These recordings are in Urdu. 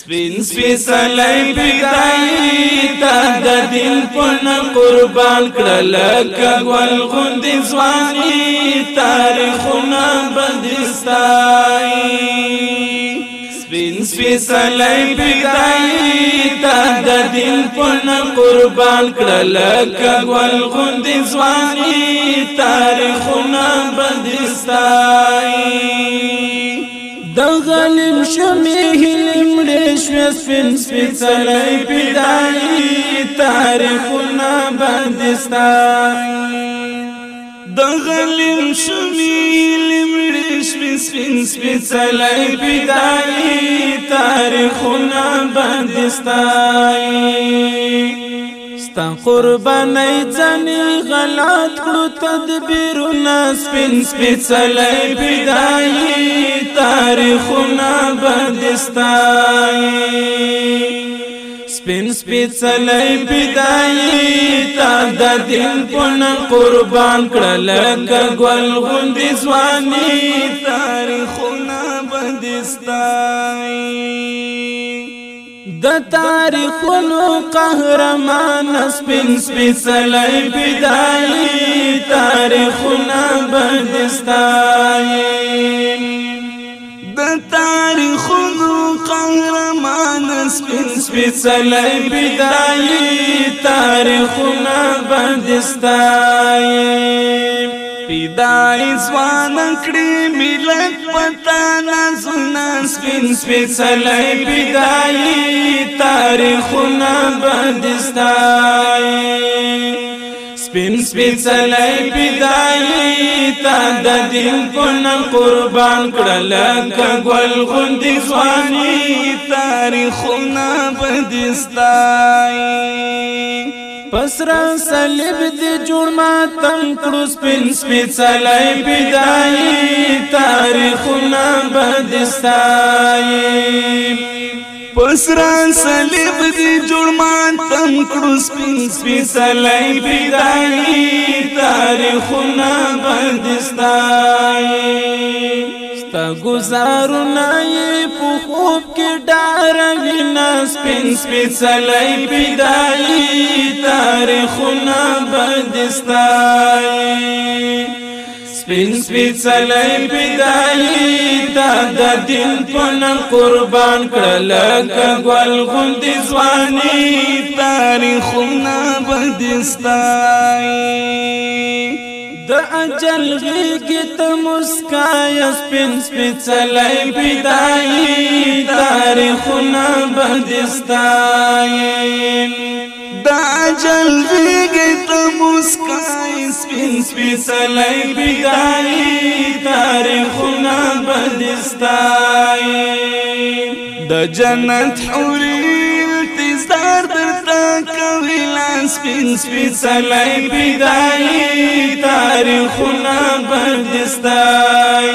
سپین سپیڅلی پیدای تا د دین پن قربان کړل کګول غوند ځواني تاریخونه بدستای سپین سپیڅلی پیدای تا د دین پن قربان کړل کګول غوند ځواني تاریخونه بدستای د غلیم شمی هلم ریشم سپین سپیڅلی پیدای تاریخونه بندستای د غلیم شمی هلم ریشم سپین سپیڅلی پیدای تاریخونه بندستای ستا قربانی ځنی غلط کړو، تدبیرونه سپین سپیڅلی پیدای تاریخونه بدستای سپین سپیڅلی پیدای تا د دین پن قربان کړل کګل غوندې ځواني، تاریخونه بدستای د تاریخونو قهرمان سپین سپیڅلی بدای تاریخونه بدستای د تاریخونو قهرمان سپین سپیڅلی بدای تاریخونه بدستای پیدای ځوان کړي ملت پتا نازونه سپین سپیڅلی پیدای تاریخونه بدستای سپین سپیڅلی پیدای تا د دین پن قربان کړل کګل غوندې ځواني تاریخونه بدستای پسرا صلیب دی جوړ ما تم کړو سپین سپیڅلای بدای تاریخونه بدستای پسرا صلیب دی جوړ ما تم کړو سپین سپیڅلای بدای تاریخونه بدستای ستا گزارونه یې په خوب کې ډار وینا سپین سپیڅلی پیدای تاریخونه بدستای سپین سپیڅلی پیدای تا د دین پن قربان کړل کګل غوندې ځواني تاریخونه بدستای د اجل غیږ ته مسکای سپین سپیڅلی پیدای تاریخونه بدستای د اجل غیږ ته مسکای سپین سپیڅلی پیدای تاریخونه بدستای د جنت حوری انتظار درتا کوي لاس پین سپین سپیڅلی پیدای تاریخونه بدستای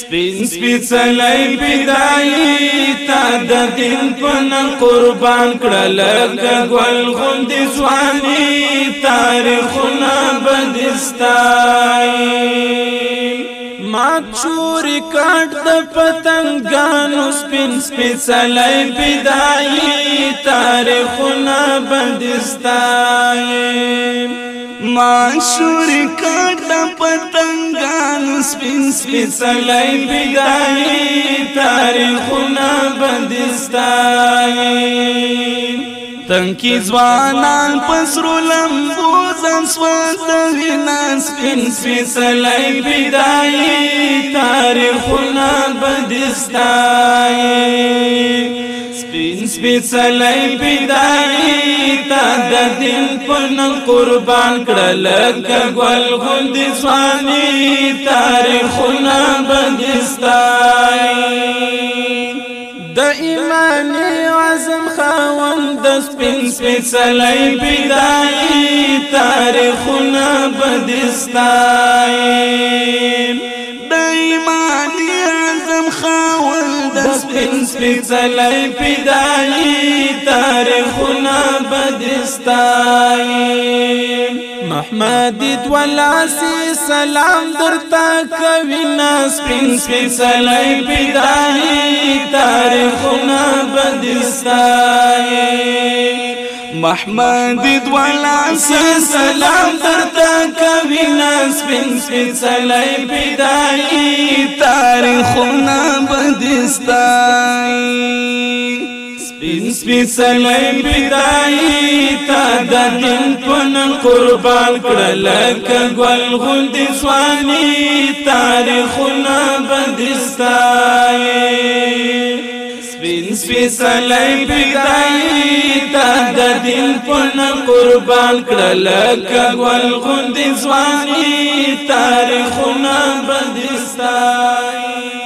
سپین سپین سپیڅلی پیدای تا د دین پن قربان کړل کګل غوندې ځواني تاریخونه بدستای مات چوری کاټ د پتنګانو سپین سپیڅلی بدای تاریخونه بدستای ما شوری کاټ د پتنګانو سپین سپیڅلی بدای تاریخونه بدستای تنکی ځوانان پسرو لمبو ځان سوات وینا سپین سپیڅلی بدای تاریخونه بدستای سپین سپیڅلی بدای تا د دین پن قربان کړل کګل غوندې ځواني تاریخونه بدستای د ایمان عزم خاوند د سپین سپیڅلی بدای تاریخونه بدستای د ایمان عزم خاوند د سپین سپیڅلی بدای تاریخونه بدستای محمد ولاسی سلام درتا کوي ناس پین سپین سلای بدائی تاریخنا بدستای محمد ولاسی سلام درتا کوي ناس پین سپین سلای بدائی تاریخنا بدستای سپین سپین سلی بدائی، تا دا دن پن قربان کرلک گل غند سوانی تاریخنا بدستائی سپین سپین سلی بدائی تا پن قربان کرلک گل غند سوانی تاریخنا بدستائی